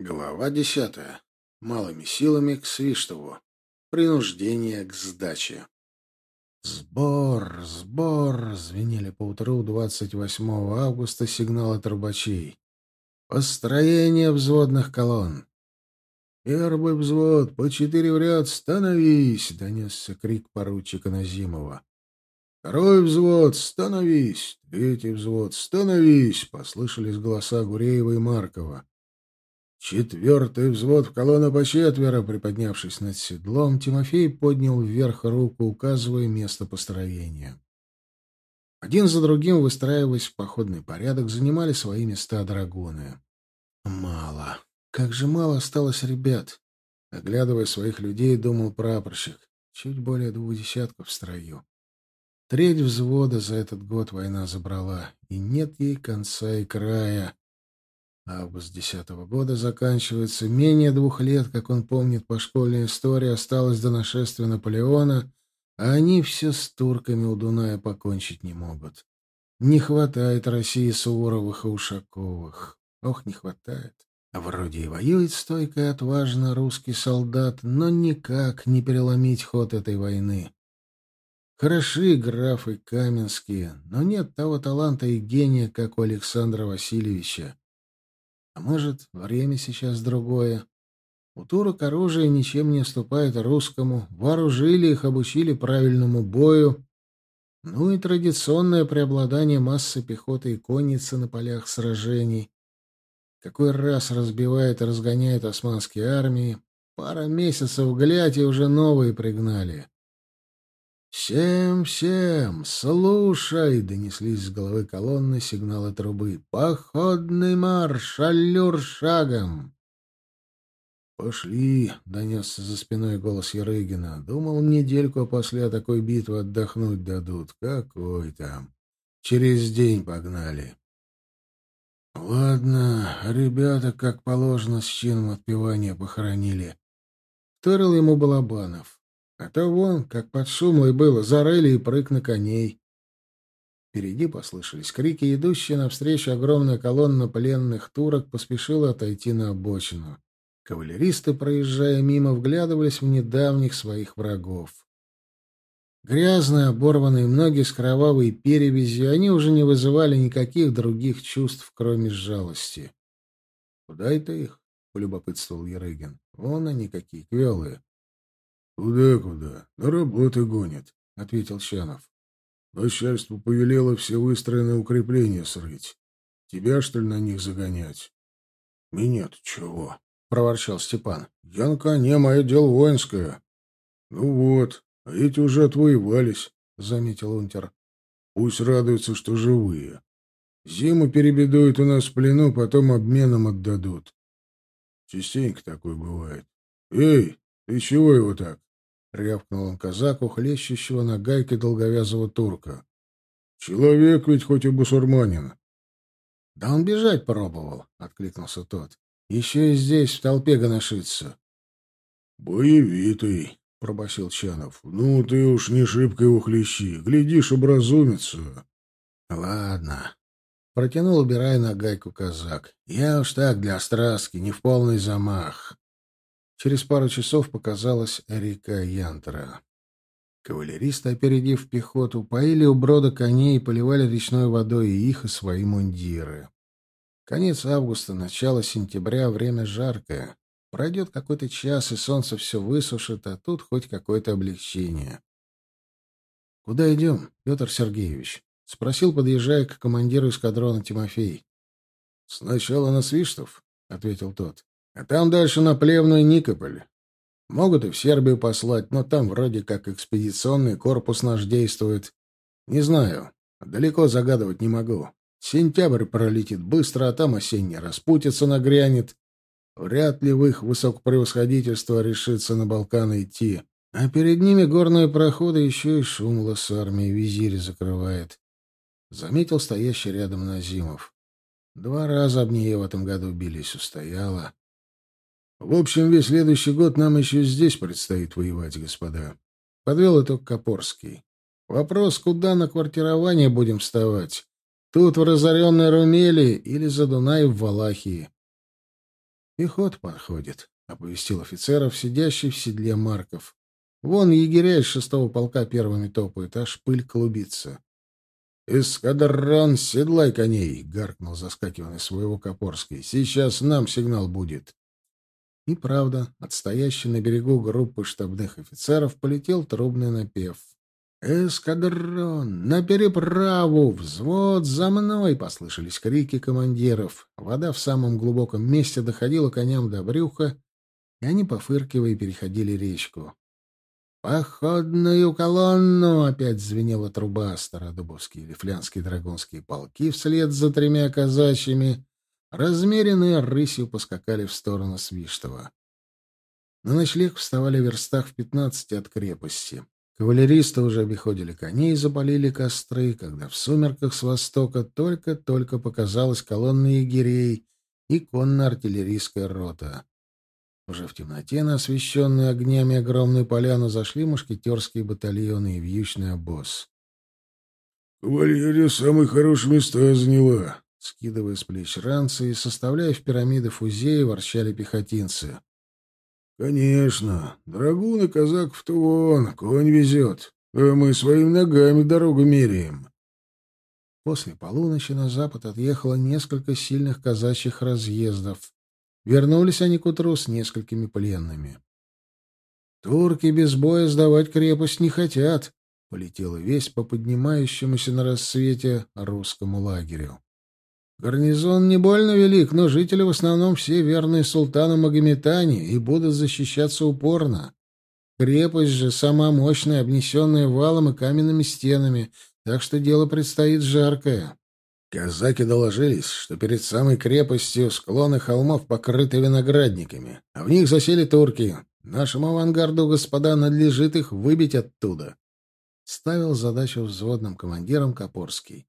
Глава десятая. Малыми силами к Свиштову. Принуждение к сдаче. «Сбор! Сбор!» — звенели поутру 28 августа сигналы трубачей. «Построение взводных колонн!» «Первый взвод! По четыре в ряд! Становись!» — донесся крик поручика Назимова. «Второй взвод! Становись! Третий взвод! Становись!» — послышались голоса Гуреева и Маркова. Четвертый взвод в колонну по четверо, приподнявшись над седлом, Тимофей поднял вверх руку, указывая место построения. Один за другим, выстраиваясь в походный порядок, занимали свои места драгуны. Мало. Как же мало осталось ребят. Оглядывая своих людей, думал прапорщик. Чуть более двух десятков в строю. Треть взвода за этот год война забрала, и нет ей конца и края. Август десятого года заканчивается. Менее двух лет, как он помнит по школьной истории, осталось до нашествия Наполеона, а они все с турками у Дуная покончить не могут. Не хватает России Суворовых и Ушаковых. Ох, не хватает. А вроде и воюет стойко и отважно русский солдат, но никак не переломить ход этой войны. Хороши графы Каменские, но нет того таланта и гения, как у Александра Васильевича. А может, время сейчас другое. У турок оружие ничем не уступает русскому. Вооружили их, обучили правильному бою. Ну и традиционное преобладание массы пехоты и конницы на полях сражений. Какой раз разбивает и разгоняет османские армии. Пара месяцев глядь, и уже новые пригнали. «Всем, всем, слушай!» — донеслись с головы колонны сигналы трубы. «Походный марш! Аллюр шагом!» «Пошли!» — донесся за спиной голос Ярыгина. «Думал, недельку после такой битвы отдохнуть дадут. Какой там! Через день погнали!» «Ладно, ребята, как положено, с чином отпевания похоронили». Вторил ему Балабанов. А то вон, как под шумой было, зарыли и прыг на коней. Впереди послышались крики, идущие навстречу огромная колонна пленных турок поспешила отойти на обочину. Кавалеристы, проезжая мимо, вглядывались в недавних своих врагов. Грязные, оборванные, многие с кровавой перевязью, они уже не вызывали никаких других чувств, кроме жалости. — Куда это их? — полюбопытствовал Ерыгин. — Вон они какие, квелые. «Куда-куда? На работы гонят», — ответил Чанов. «Начальство повелело все выстроенные укрепления срыть. Тебя, что ли, на них загонять?» «Меня-то чего?» — проворчал Степан. «Я на коне, мое дело воинское». «Ну вот, а эти уже отвоевались», — заметил Унтер. «Пусть радуются, что живые. Зиму перебедуют у нас в плену, потом обменом отдадут. Частенько такое бывает. Эй, ты чего его так?» — рявкнул он казаку, хлещущего на гайке долговязого турка. — Человек ведь хоть и бусурманин. — Да он бежать пробовал, — откликнулся тот. — Еще и здесь, в толпе гоношится. — Боевитый, — пробасил Чанов. — Ну, ты уж не шибко его хлещи. Глядишь, образумится. — Ладно. Протянул, убирая на гайку казак. — Я уж так, для страстки, не в полный замах. Через пару часов показалась река Янтра. Кавалеристы, опередив пехоту, поили у брода коней и поливали речной водой и их, и свои мундиры. Конец августа, начало сентября, время жаркое. Пройдет какой-то час, и солнце все высушит, а тут хоть какое-то облегчение. — Куда идем, Петр Сергеевич? — спросил, подъезжая к командиру эскадрона Тимофей. — Сначала на Свиштов, — ответил тот. А там дальше на Плевную Никополь. Могут и в Сербию послать, но там вроде как экспедиционный корпус наш действует. Не знаю. Далеко загадывать не могу. Сентябрь пролетит быстро, а там осенняя распутица нагрянет. Вряд ли в их высокопревосходительство решится на Балканы идти. А перед ними горные проходы еще и шумла с армией визирь закрывает. Заметил стоящий рядом Назимов. Два раза об нее в этом году бились, устояла. В общем, весь следующий год нам еще здесь предстоит воевать, господа. Подвел итог Копорский. Вопрос, куда на квартирование будем вставать? Тут, в разоренной Румелии или за Дунай в Валахии? Пехот подходит, — оповестил офицеров, сидящий в седле Марков. Вон егеря из шестого полка первыми топают, аж пыль клубится. «Эскадрон, седлай коней!» — гаркнул, заскакивая своего Копорский. «Сейчас нам сигнал будет». И правда, отстоящий на берегу группы штабных офицеров полетел трубный напев. «Эскадрон! На переправу! Взвод за мной!» — послышались крики командиров. Вода в самом глубоком месте доходила коням до брюха, и они, пофыркивая, переходили речку. «Походную колонну!» — опять звенела труба. Стародубовские или флянские драгунские полки вслед за тремя казачьими, размеренные рысью поскакали в сторону Свиштова. На ночлег вставали в верстах в пятнадцати от крепости. Кавалеристы уже обиходили коней и запалили костры, когда в сумерках с востока только-только показалась колонна егерей и конно-артиллерийская рота. Уже в темноте на освещенную огнями огромную поляну зашли мушкетерские батальоны и вьючный обоз. «Кавалерия самые хорошие места заняла», — скидывая с плеч ранцы и составляя в пирамиды фузеи, ворчали пехотинцы. «Конечно. Драгун и казаков-то вон, конь везет, а мы своими ногами дорогу меряем». После полуночи на запад отъехало несколько сильных казачьих разъездов. Вернулись они к утру с несколькими пленными. «Турки без боя сдавать крепость не хотят», — полетела весть по поднимающемуся на рассвете русскому лагерю. Гарнизон не больно велик, но жители в основном все верные султану Магометане и будут защищаться упорно. Крепость же сама мощная, обнесенная валом и каменными стенами, так что дело предстоит жаркое. Казаки доложились, что перед самой крепостью склоны холмов покрыты виноградниками, а в них засели турки. Нашему авангарду, господа, надлежит их выбить оттуда. Ставил задачу взводным командиром Копорский.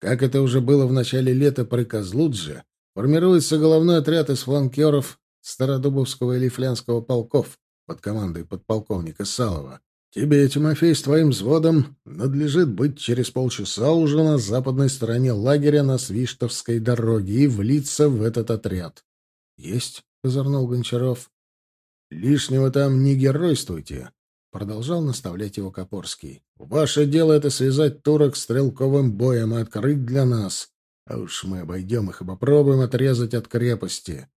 Как это уже было в начале лета при Козлудже, формируется головной отряд из фланкеров Стародубовского и Лифлянского полков под командой подполковника Салова. Тебе, Тимофей, с твоим взводом надлежит быть через полчаса уже на западной стороне лагеря на Свиштовской дороге и влиться в этот отряд. — Есть, — озорнул Гончаров. — Лишнего там не геройствуйте. — продолжал наставлять его Копорский. — Ваше дело — это связать турок стрелковым боем и открыть для нас. А уж мы обойдем их и попробуем отрезать от крепости.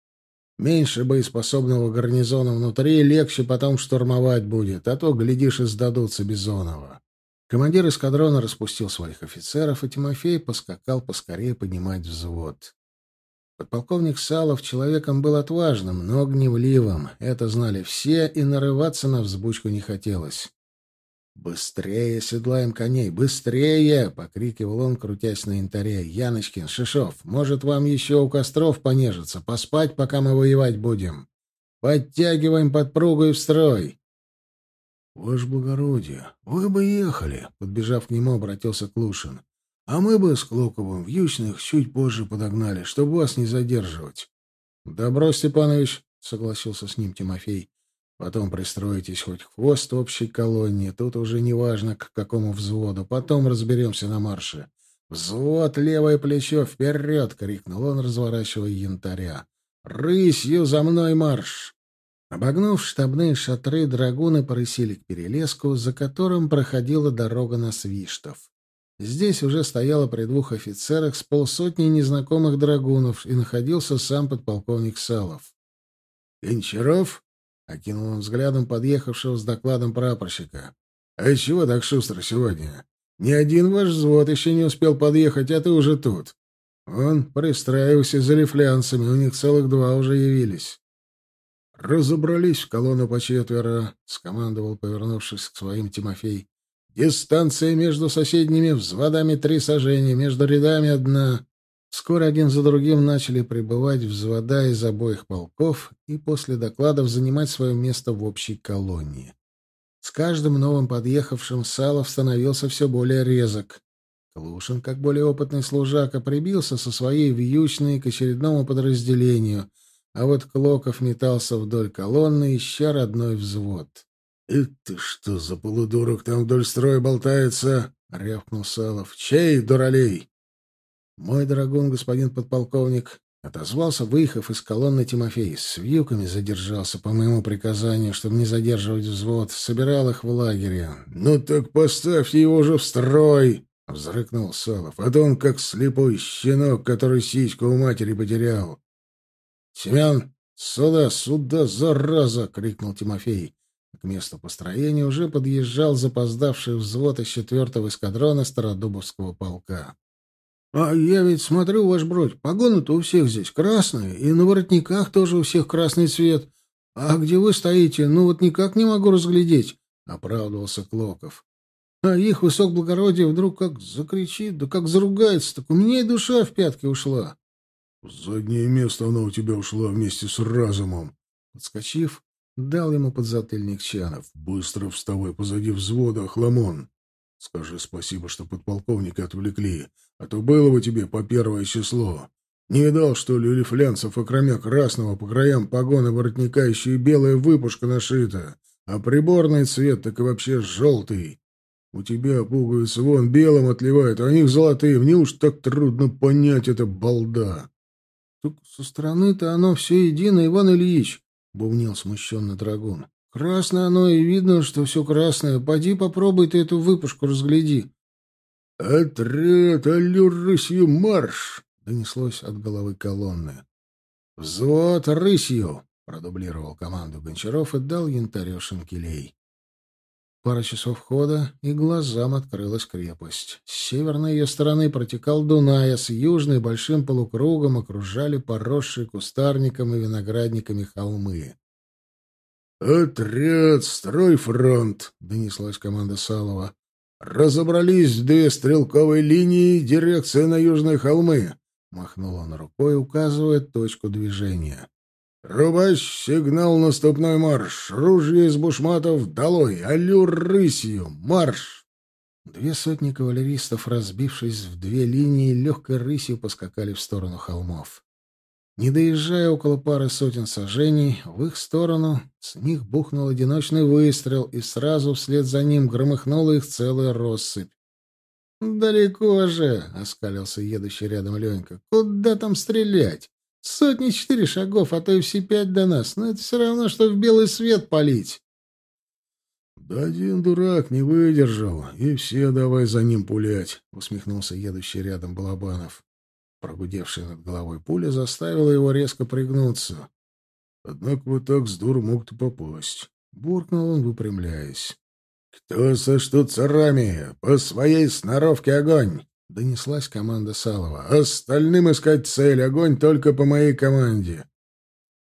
Меньше боеспособного гарнизона внутри, легче потом штурмовать будет, а то, глядишь, и сдадутся Бизонова. Командир эскадрона распустил своих офицеров, и Тимофей поскакал поскорее поднимать взвод. Подполковник Салов человеком был отважным, но гневливым. Это знали все, и нарываться на взбучку не хотелось. «Быстрее седлаем коней! Быстрее!» — покрикивал он, крутясь на янтаре. «Яночкин, Шишов, может, вам еще у костров понежиться, поспать, пока мы воевать будем? Подтягиваем подпругу и в строй!» «Ваше благородие, вы бы ехали!» — подбежав к нему, обратился Клушин. А мы бы с Клоковым вьючных чуть позже подогнали, чтобы вас не задерживать. — Добро, Степанович, — согласился с ним Тимофей. — Потом пристроитесь хоть хвост общей колонии, тут уже не важно, к какому взводу. Потом разберемся на марше. «Взвод, левое плечо, вперед!» — крикнул он, разворачивая янтаря. «Рысью за мной марш!» Обогнув штабные шатры, драгуны порысили к перелеску, за которым проходила дорога на Свиштов. Здесь уже стояло при двух офицерах с полсотни незнакомых драгунов, и находился сам подполковник Салов. «Гончаров?» — окинул он взглядом подъехавшего с докладом прапорщика. «А чего так шустро сегодня? Ни один ваш взвод еще не успел подъехать, а ты уже тут. Он пристраивался за лифлянцами, у них целых два уже явились». «Разобрались в колонну по четверо», — скомандовал, повернувшись к своим Тимофей. Дистанция между соседними взводами три сажения, между рядами одна. Скоро один за другим начали прибывать взвода из обоих полков и после докладов занимать свое место в общей колонии. С каждым новым подъехавшим Салов становился все более резок. Клушин, как более опытный служака, прибился со своей вьючной к очередному подразделению, а вот Клоков метался вдоль колонны, ища родной взвод. «Это что за полудурок там вдоль строя болтается?» — рявкнул Салов. «Чей, дуралей?» «Мой драгун, господин подполковник», Отозвался, выехав из колонны Тимофей. С вьюками задержался по моему приказанию, чтобы не задерживать взвод. Собирал их в лагере. «Ну так поставьте его же в строй!» — взрыкнул Салов. «А то он как слепой щенок, который сиську у матери потерял». «Семен, сюда, сюда, зараза!» — крикнул Тимофей. К месту построения уже подъезжал запоздавший взвод из четвертого эскадрона Стародубовского полка. — А я ведь смотрю, ваш бродь, погоны-то у всех здесь красные, и на воротниках тоже у всех красный цвет. А где вы стоите, ну вот никак не могу разглядеть, — оправдывался Клоков. А их высокоблагородие вдруг как закричит, да как заругается, так у меня и душа в пятки ушла. — заднее место она у тебя ушла вместе с разумом. Подскочив, дал ему подзатыльник Чанов. — Быстро вставай позади взвода, Хламон. Скажи спасибо, что подполковника отвлекли, а то было бы тебе по первое число. Не видал, что ли, у лифлянцев, окромя красного по краям погона воротника еще и белая выпушка нашита, а приборный цвет так и вообще желтый. У тебя пуговицы вон белым отливают, а у них золотые. Мне уж так трудно понять это балда. — Так со стороны-то оно все едино, Иван Ильич, — бубнил смущенно драгун. Красное оно, и видно, что все красное. Поди попробуй ты эту выпушку разгляди. — Отряд, аллюр рысью марш! — донеслось от головы колонны. — Взвод рысью! — продублировал команду Гончаров и дал янтарю шинкелей. Пара часов хода, и глазам открылась крепость. С северной ее стороны протекал Дунай, а с южной большим полукругом окружали поросшие кустарником и виноградниками холмы. «Отряд, строй фронт!» — донеслась команда Салова. «Разобрались две стрелковые линии, дирекция на южные холмы!» — махнул он рукой, указывая точку движения. «Рубач, сигнал, наступной марш! Ружье из бушматов долой! Аллюр рысью! Марш!» Две сотни кавалеристов, разбившись в две линии, легкой рысью поскакали в сторону холмов. Не доезжая около пары сотен сажений, в их сторону с них бухнул одиночный выстрел, и сразу вслед за ним громыхнула их целая россыпь. «Далеко же!» — оскалился едущий рядом Ленька. «Куда там стрелять? Сотни четыре шагов, а то и все пять до нас. Но это все равно, что в белый свет палить». «Да один дурак не выдержал, и все давай за ним пулять», — усмехнулся едущий рядом Балабанов. Прогудевшая над головой пуля заставила его резко пригнуться. Однако вот так с дур мог-то попасть. Буркнул он, выпрямляясь. «Кто со штуцерами? По своей сноровке огонь!» — донеслась команда Салова. «Остальным искать цель. Огонь только по моей команде».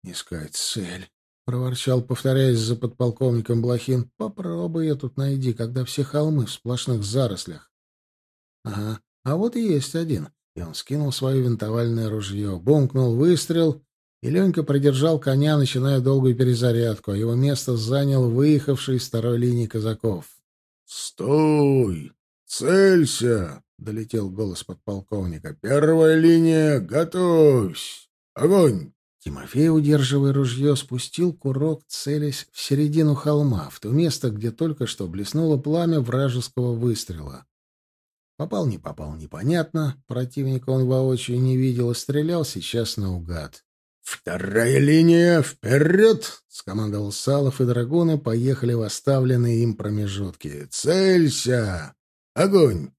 «Искать цель», — проворчал, повторяясь за подполковником Блохин. «Попробуй я тут найди, когда все холмы в сплошных зарослях». «Ага, а вот и есть один и он скинул свое винтовальное ружье. Бумкнул выстрел, и Ленька придержал коня, начиная долгую перезарядку, а его место занял выехавший из второй линии казаков. «Стой! Целься!» — долетел голос подполковника. «Первая линия! Готовься! Огонь!» Тимофей, удерживая ружье, спустил курок, целясь в середину холма, в то место, где только что блеснуло пламя вражеского выстрела. Попал, не попал, непонятно. Противника он воочию не видел и стрелял сейчас наугад. «Вторая линия! Вперед!» — скомандовал Салов, и драгуны поехали в оставленные им промежутки. «Целься! Огонь!»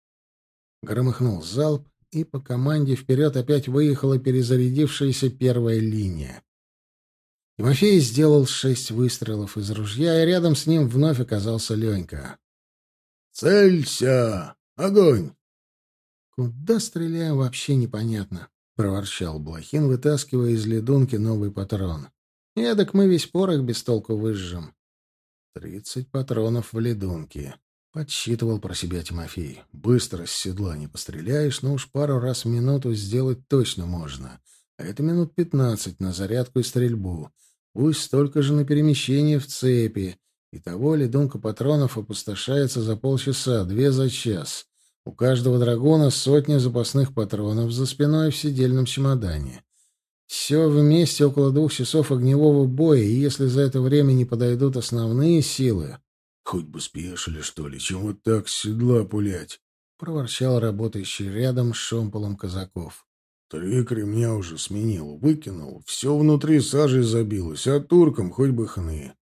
Громыхнул залп, и по команде вперед опять выехала перезарядившаяся первая линия. Тимофей сделал шесть выстрелов из ружья, и рядом с ним вновь оказался Ленька. «Целься! Огонь!» «Куда стреляем, вообще непонятно», — проворчал Блохин, вытаскивая из ледунки новый патрон. «Эдак мы весь порох без толку выжжем». «Тридцать патронов в ледунке», — подсчитывал про себя Тимофей. «Быстро с седла не постреляешь, но уж пару раз в минуту сделать точно можно. А это минут пятнадцать на зарядку и стрельбу. Пусть столько же на перемещение в цепи. Итого ледунка патронов опустошается за полчаса, две за час. У каждого драгона сотня запасных патронов за спиной в сидельном чемодане. Все вместе около двух часов огневого боя, и если за это время не подойдут основные силы... — Хоть бы спешили, что ли, чем вот так седла пулять? — проворчал работающий рядом с шомполом казаков. Три кремня уже сменил, выкинул. Все внутри сажей забилось, а туркам хоть бы хны.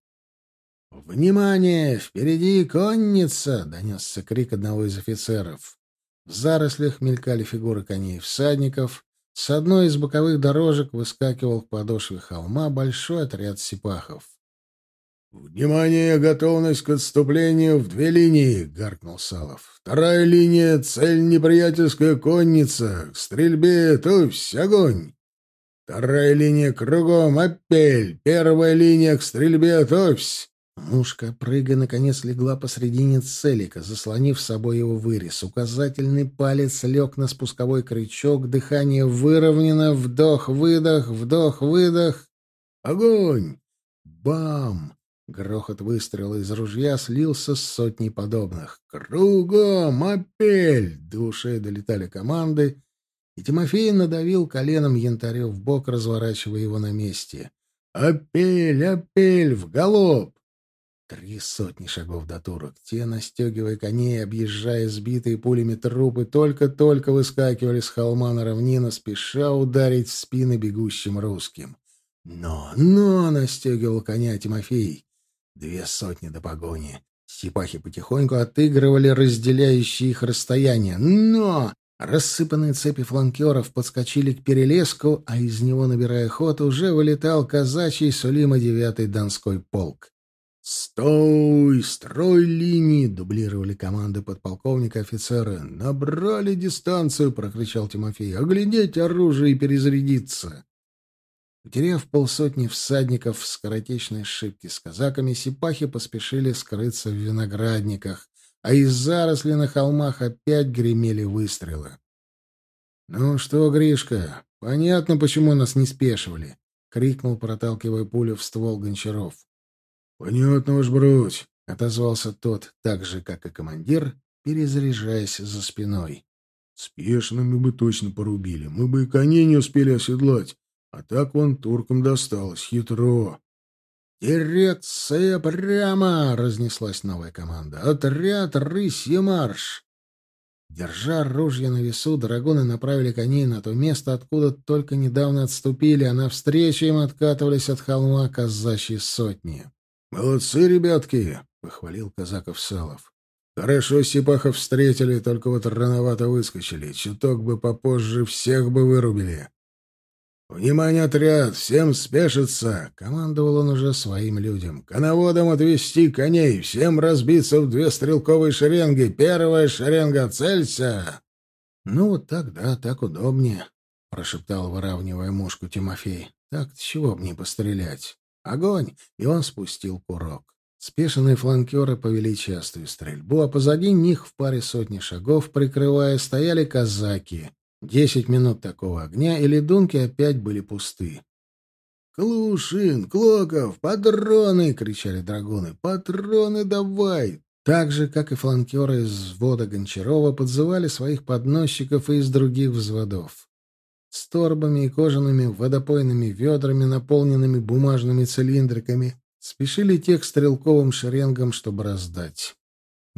«Внимание! Впереди конница!» — донесся крик одного из офицеров. В зарослях мелькали фигуры коней всадников. С одной из боковых дорожек выскакивал к подошве холма большой отряд сипахов. «Внимание! Готовность к отступлению в две линии!» — гаркнул Салов. «Вторая линия — цель неприятельская конница. К стрельбе, товсь, огонь! Вторая линия кругом, апель! Первая линия к стрельбе, товсь!» Мушка, прыгая, наконец легла посредине целика, заслонив собой его вырез. Указательный палец лег на спусковой крючок, дыхание выровнено, вдох-выдох, вдох-выдох. «Огонь!» «Бам!» Грохот выстрела из ружья слился с сотней подобных. «Кругом! Апель!» До долетали команды, и Тимофей надавил коленом янтарю в бок, разворачивая его на месте. «Апель! Апель! В галоп!» Три сотни шагов до турок. Те, настегивая коней, объезжая сбитые пулями трупы, только-только выскакивали с холма на равнину, спеша ударить в спины бегущим русским. «Но, но!» — настегивал коня Тимофей. Две сотни до погони. Сипахи потихоньку отыгрывали разделяющие их расстояние. «Но!» Рассыпанные цепи фланкеров подскочили к перелеску, а из него, набирая ход, уже вылетал казачий Сулима девятый Донской полк. «Стой! Строй линии!» — дублировали команды подполковника офицеры. «Набрали дистанцию!» — прокричал Тимофей. «Оглядеть оружие и перезарядиться!» Потеряв полсотни всадников в скоротечной шибке с казаками, сипахи поспешили скрыться в виноградниках, а из заросли на холмах опять гремели выстрелы. «Ну что, Гришка, понятно, почему нас не спешивали!» — крикнул, проталкивая пулю в ствол Гончаров. «Понятно уж, брось», — отозвался тот, так же, как и командир, перезаряжаясь за спиной. «Спешными бы точно порубили, мы бы и коней не успели оседлать, а так вон туркам досталось, хитро». «Дирекция прямо!» — разнеслась новая команда. «Отряд рысья марш!» Держа ружья на весу, драгуны направили коней на то место, откуда только недавно отступили, а навстречу им откатывались от холма казачьи сотни. «Молодцы, ребятки!» — похвалил казаков Салов. «Хорошо Сипахов встретили, только вот рановато выскочили. Чуток бы попозже всех бы вырубили». «Внимание, отряд! Всем спешиться!» — командовал он уже своим людям. «Коноводам отвести коней! Всем разбиться в две стрелковые шеренги! Первая шеренга — целься!» «Ну, вот так, да, так удобнее», — прошептал, выравнивая мушку Тимофей. «Так чего б не пострелять?» Огонь! И он спустил курок. Спешенные фланкеры повели частую стрельбу, а позади них в паре сотни шагов, прикрывая, стояли казаки. Десять минут такого огня, и ледунки опять были пусты. «Клушин! Клоков! Патроны!» — кричали драгуны. «Патроны давай!» Так же, как и фланкеры из взвода Гончарова, подзывали своих подносчиков и из других взводов с торбами и кожаными водопойными ведрами, наполненными бумажными цилиндриками, спешили те к стрелковым шеренгам, чтобы раздать.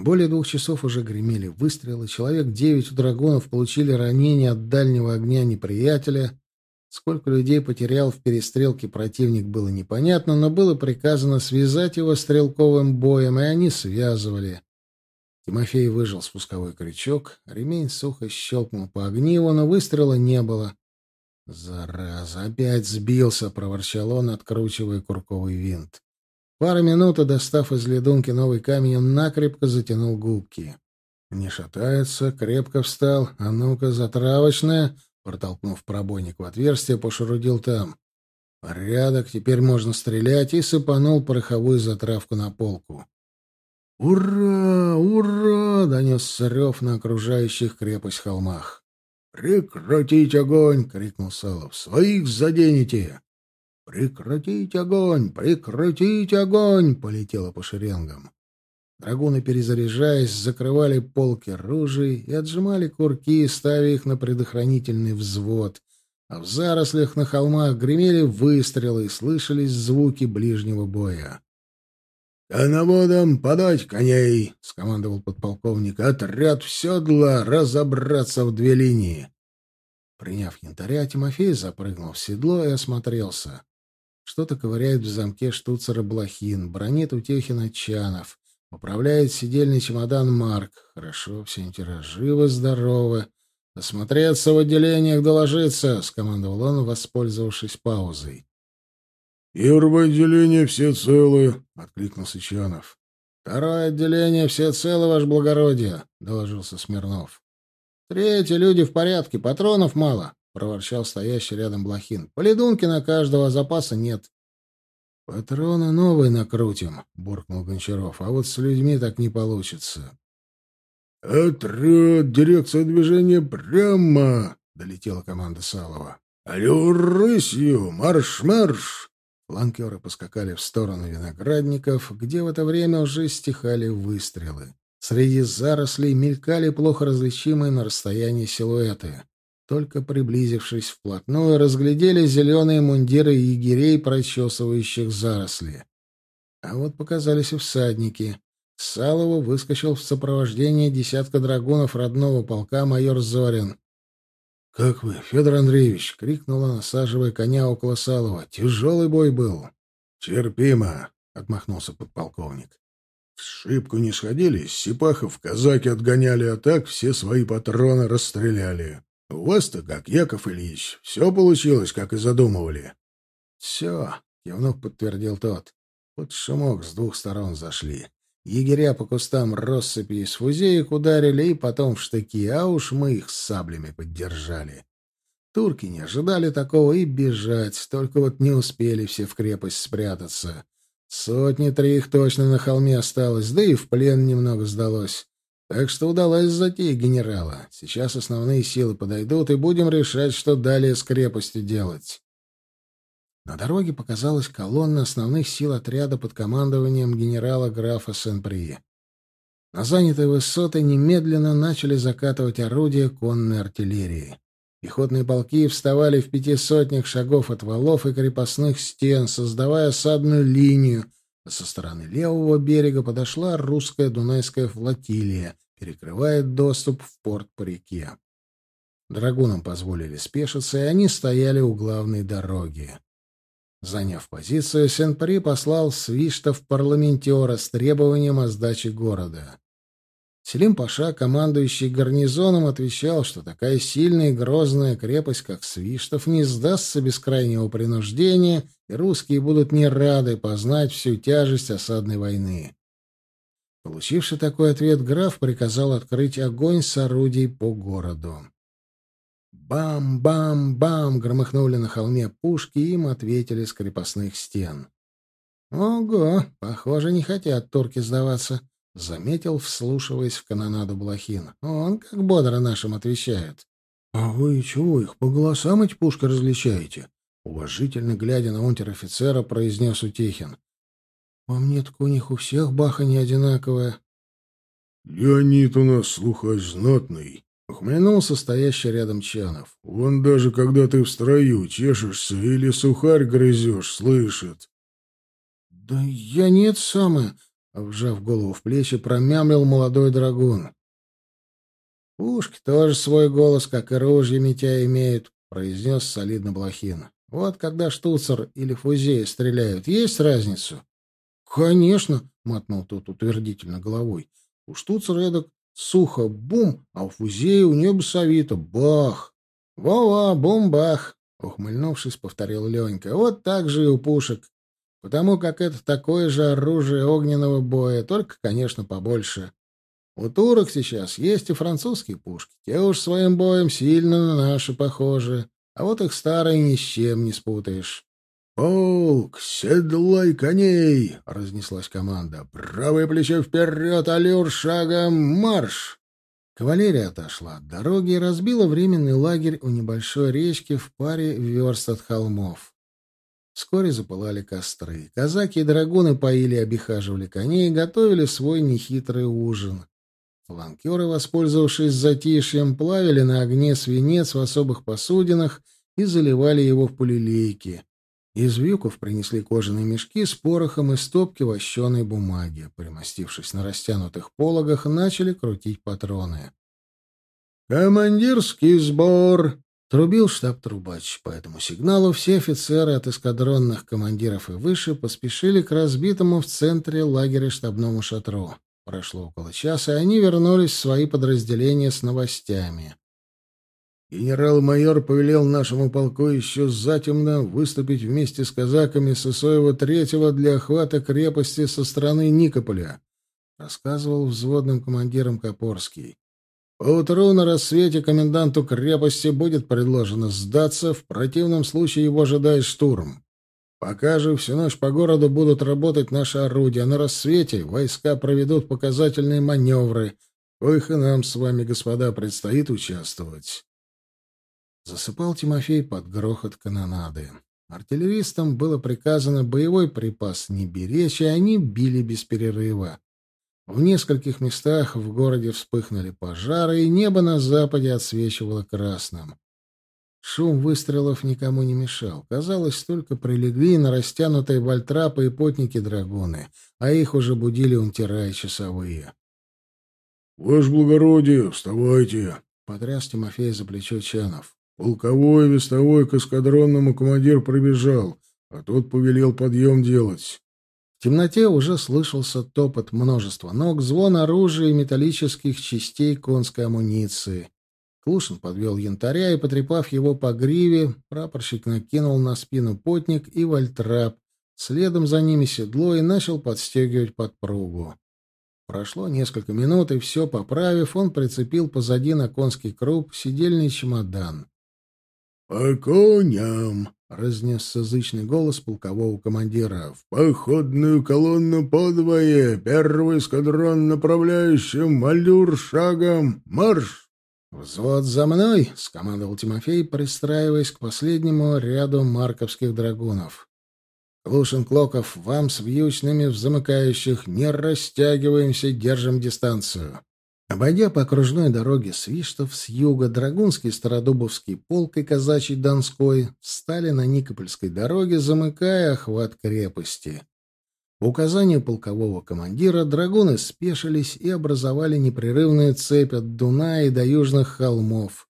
Более двух часов уже гремели выстрелы, человек девять у драгунов получили ранения от дальнего огня неприятеля. Сколько людей потерял в перестрелке противник было непонятно, но было приказано связать его стрелковым боем, и они связывали. Тимофей выжил спусковой крючок, ремень сухо щелкнул по огниву, но выстрела не было. «Зараза, опять сбился!» — проворчал он, откручивая курковый винт. Пару минут, достав из ледунки новый камень, он накрепко затянул губки. Не шатается, крепко встал. А ну-ка, затравочная! Протолкнув пробойник в отверстие, пошурудил там. Порядок, теперь можно стрелять, и сыпанул пороховую затравку на полку. «Ура! Ура!» — донесся рев на окружающих крепость холмах. «Прекратить огонь!» — крикнул Салов. «Своих заденете!» «Прекратить огонь! Прекратить огонь!» — полетело по шеренгам. Драгуны, перезаряжаясь, закрывали полки ружей и отжимали курки, ставя их на предохранительный взвод, а в зарослях на холмах гремели выстрелы и слышались звуки ближнего боя. «Коноводам подать коней!» — скомандовал подполковник. «Отряд в седла! Разобраться в две линии!» Приняв янтаря, Тимофей запрыгнул в седло и осмотрелся. Что-то ковыряет в замке штуцера Блохин, бронит Утехина Чанов, поправляет сидельный чемодан Марк. Хорошо, все янтера живы-здоровы. «Осмотреться в отделениях, доложиться!» — скомандовал он, воспользовавшись паузой. «Первое отделение все целы», — откликнулся Чанов. «Второе отделение все целы, ваше благородие», — доложился Смирнов. «Третье люди в порядке, патронов мало», — проворчал стоящий рядом Блохин. «Полидунки на каждого, запаса нет». «Патроны новые накрутим», — буркнул Гончаров. «А вот с людьми так не получится». «Отряд! Дирекция движения прямо!» — долетела команда Салова. «Алло, рысью! Марш-марш!» Фланкеры поскакали в сторону виноградников, где в это время уже стихали выстрелы. Среди зарослей мелькали плохо различимые на расстоянии силуэты. Только приблизившись вплотную, разглядели зеленые мундиры егерей, прочесывающих заросли. А вот показались и всадники. Салову выскочил в сопровождении десятка драгунов родного полка майор Зорин. — Как вы, Федор Андреевич? — крикнула, насаживая коня около Салова. — Тяжелый бой был. — Терпимо, — отмахнулся подполковник. — В шибку не сходились, Сипахов казаки отгоняли, а так все свои патроны расстреляли. У вас-то, как Яков Ильич, все получилось, как и задумывали. — Все, — кивнув подтвердил тот. Под шумок с двух сторон зашли. Егеря по кустам россыпи из фузеек ударили, и потом в штыки, а уж мы их с саблями поддержали. Турки не ожидали такого и бежать, только вот не успели все в крепость спрятаться. Сотни-три их точно на холме осталось, да и в плен немного сдалось. Так что удалась затея генерала. Сейчас основные силы подойдут, и будем решать, что далее с крепостью делать. На дороге показалась колонна основных сил отряда под командованием генерала графа Сен-При. На занятой высоты немедленно начали закатывать орудия конной артиллерии. Пехотные полки вставали в пяти сотнях шагов от валов и крепостных стен, создавая осадную линию, со стороны левого берега подошла русская Дунайская флотилия, перекрывая доступ в порт по реке. Драгунам позволили спешиться, и они стояли у главной дороги. Заняв позицию, Сен-При послал свиштов парламентера с требованием о сдаче города. Селим Паша, командующий гарнизоном, отвечал, что такая сильная и грозная крепость, как Свиштов, не сдастся без крайнего принуждения, и русские будут не рады познать всю тяжесть осадной войны. Получивший такой ответ, граф приказал открыть огонь с орудий по городу. Бам-бам-бам громыхнули на холме пушки, и им ответили с крепостных стен. «Ого, похоже, не хотят турки сдаваться», — заметил, вслушиваясь в канонаду Блохин. «Он как бодро нашим отвечает». «А вы чего их по голосам эти пушки различаете?» Уважительно глядя на унтер-офицера, произнес Утехин. «По мне так у них у всех баха не одинаковая». «Леонид у нас слухач знатный», Ухмыльнулся стоящий рядом Чанов. «Вон даже когда ты в строю чешешься или сухарь грызешь, слышит». «Да я нет самое», — вжав голову в плечи, промямлил молодой драгун. «Пушки тоже свой голос, как и ружья Митя имеют», — произнес солидно Блохин. «Вот когда штуцер или фузея стреляют, есть разницу?» «Конечно», — мотнул тот утвердительно головой. «У штуцера эдак Сухо бум, а у фузея у нее басовито бах. Во-во, бум-бах, ухмыльнувшись, повторил Ленька. Вот так же и у пушек. Потому как это такое же оружие огненного боя, только, конечно, побольше. У турок сейчас есть и французские пушки. Те уж своим боем сильно на наши похожи. А вот их старые ни с чем не спутаешь. «Полк, седлай коней!» — разнеслась команда. «Правое плечо вперед, аллюр шагом, марш!» Кавалерия отошла от дороги и разбила временный лагерь у небольшой речки в паре верст от холмов. Вскоре запылали костры. Казаки и драгуны поили и обихаживали коней готовили свой нехитрый ужин. Фланкеры, воспользовавшись затишьем, плавили на огне свинец в особых посудинах и заливали его в пулелейки. Из вьюков принесли кожаные мешки с порохом и стопки вощеной бумаги. Примостившись на растянутых пологах, начали крутить патроны. «Командирский сбор!» Трубил штаб-трубач. По этому сигналу все офицеры от эскадронных командиров и выше поспешили к разбитому в центре лагеря штабному шатру. Прошло около часа, и они вернулись в свои подразделения с новостями. Генерал-майор повелел нашему полку еще затемно выступить вместе с казаками Сысоева третьего для охвата крепости со стороны Никополя, рассказывал взводным командиром Копорский. Поутру на рассвете коменданту крепости будет предложено сдаться, в противном случае его ожидает штурм. Пока же всю ночь по городу будут работать наши орудия, на рассвете войска проведут показательные маневры, в коих и нам с вами, господа, предстоит участвовать. Засыпал Тимофей под грохот канонады. Артиллеристам было приказано боевой припас не беречь, и они били без перерыва. В нескольких местах в городе вспыхнули пожары, и небо на западе отсвечивало красным. Шум выстрелов никому не мешал. Казалось, только прилегли на растянутые вальтрапы и потники-драгуны, а их уже будили унтера и часовые. — Ваше благородие, вставайте! — потряс Тимофей за плечо Чанов. Полковой вестовой к эскадронному командир пробежал, а тот повелел подъем делать. В темноте уже слышался топот множества ног, звон оружия и металлических частей конской амуниции. Клушин подвел янтаря и, потрепав его по гриве, прапорщик накинул на спину потник и вальтрап, следом за ними седло и начал подстегивать подпругу. Прошло несколько минут, и все поправив, он прицепил позади на конский круп сидельный чемодан. «По коням!» Разнесся зычный голос полкового командира. «В походную колонну подвое! Первый эскадрон направляющим! Малюр шагом! Марш!» «Взвод за мной!» — скомандовал Тимофей, пристраиваясь к последнему ряду марковских драгунов. «Клушин, Клоков, вам с вьючными в замыкающих не растягиваемся, держим дистанцию». Обойдя по окружной дороге Свиштов с юга, Драгунский Стародубовский полк и Казачий Донской встали на Никопольской дороге, замыкая охват крепости. По указанию полкового командира драгуны спешились и образовали непрерывную цепь от Дуная до южных холмов.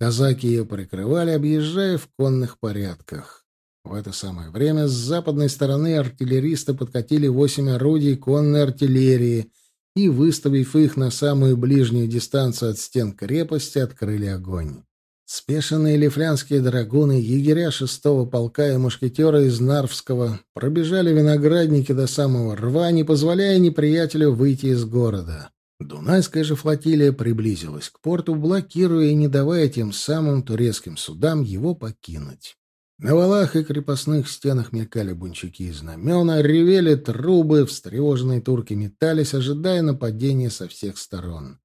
Казаки ее прикрывали, объезжая в конных порядках. В это самое время с западной стороны артиллеристы подкатили восемь орудий конной артиллерии — и, выставив их на самую ближнюю дистанцию от стен крепости, открыли огонь. Спешенные лифлянские драгуны, егеря шестого полка и мушкетеры из Нарвского пробежали виноградники до самого рва, не позволяя неприятелю выйти из города. Дунайская же флотилия приблизилась к порту, блокируя и не давая тем самым турецким судам его покинуть. На валах и крепостных стенах мелькали бунчуки и знамена, ревели трубы, встревоженные турки метались, ожидая нападения со всех сторон.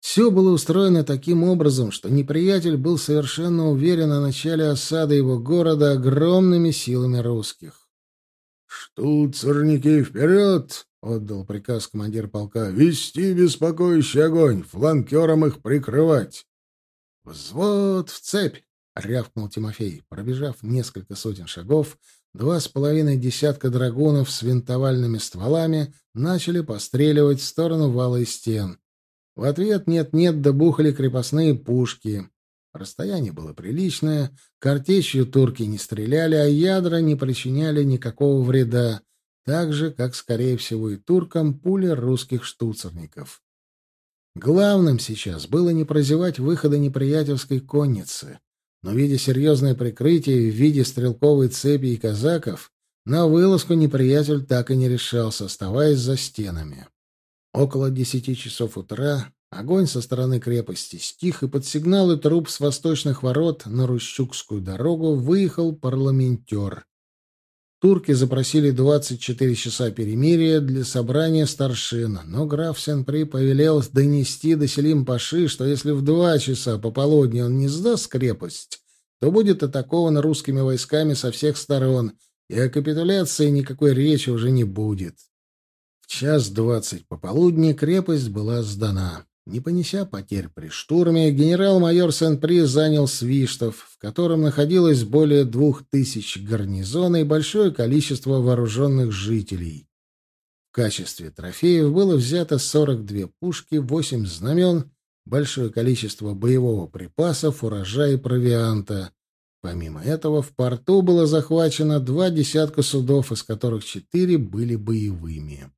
Все было устроено таким образом, что неприятель был совершенно уверен о начале осады его города огромными силами русских. «Штуцерники, вперед!» — отдал приказ командир полка. «Вести беспокоящий огонь, фланкерам их прикрывать!» «Взвод в цепь!» — рявкнул Тимофей. Пробежав несколько сотен шагов, два с половиной десятка драгунов с винтовальными стволами начали постреливать в сторону вала и стен. В ответ нет-нет добухали крепостные пушки. Расстояние было приличное, картечью турки не стреляли, а ядра не причиняли никакого вреда, так же, как, скорее всего, и туркам пули русских штуцерников. Главным сейчас было не прозевать выхода неприятельской конницы но, видя серьезное прикрытие в виде стрелковой цепи и казаков, на вылазку неприятель так и не решался, оставаясь за стенами. Около десяти часов утра огонь со стороны крепости стих, и под сигналы труп с восточных ворот на Рущукскую дорогу выехал парламентер. Турки запросили 24 часа перемирия для собрания старшин, но граф Сен-При повелел донести до Селим-Паши, что если в два часа пополудни он не сдаст крепость, то будет атакован русскими войсками со всех сторон, и о капитуляции никакой речи уже не будет. В час двадцать пополудни крепость была сдана. Не понеся потерь при штурме, генерал-майор Сен-При занял Свиштов, в котором находилось более двух тысяч гарнизона и большое количество вооруженных жителей. В качестве трофеев было взято 42 пушки, 8 знамен, большое количество боевого припасов, урожая и провианта. Помимо этого, в порту было захвачено два десятка судов, из которых четыре были боевыми.